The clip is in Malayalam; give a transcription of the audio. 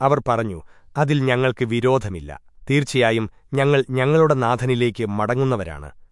അവർ പറഞ്ഞു അതിൽ ഞങ്ങൾക്ക് വിരോധമില്ല. തീർച്ചയായും ഞങ്ങൾ ഞങ്ങളുടെ നാഥനിലേക്ക് മടങ്ങുന്നവരാണ്.